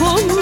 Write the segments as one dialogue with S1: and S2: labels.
S1: Telefon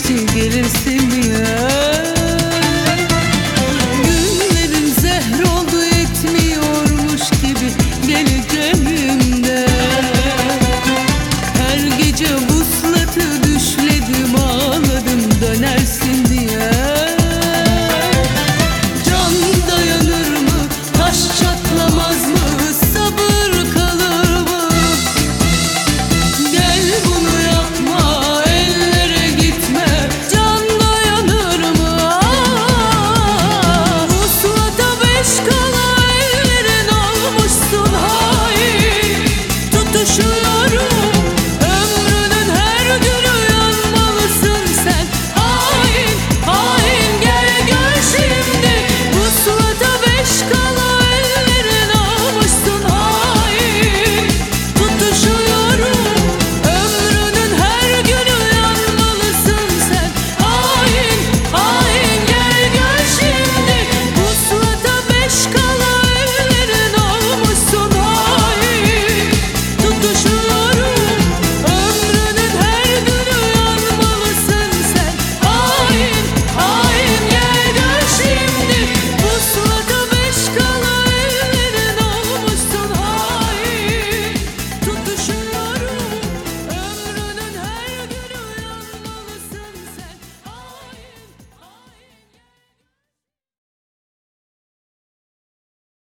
S1: geçti gelirsin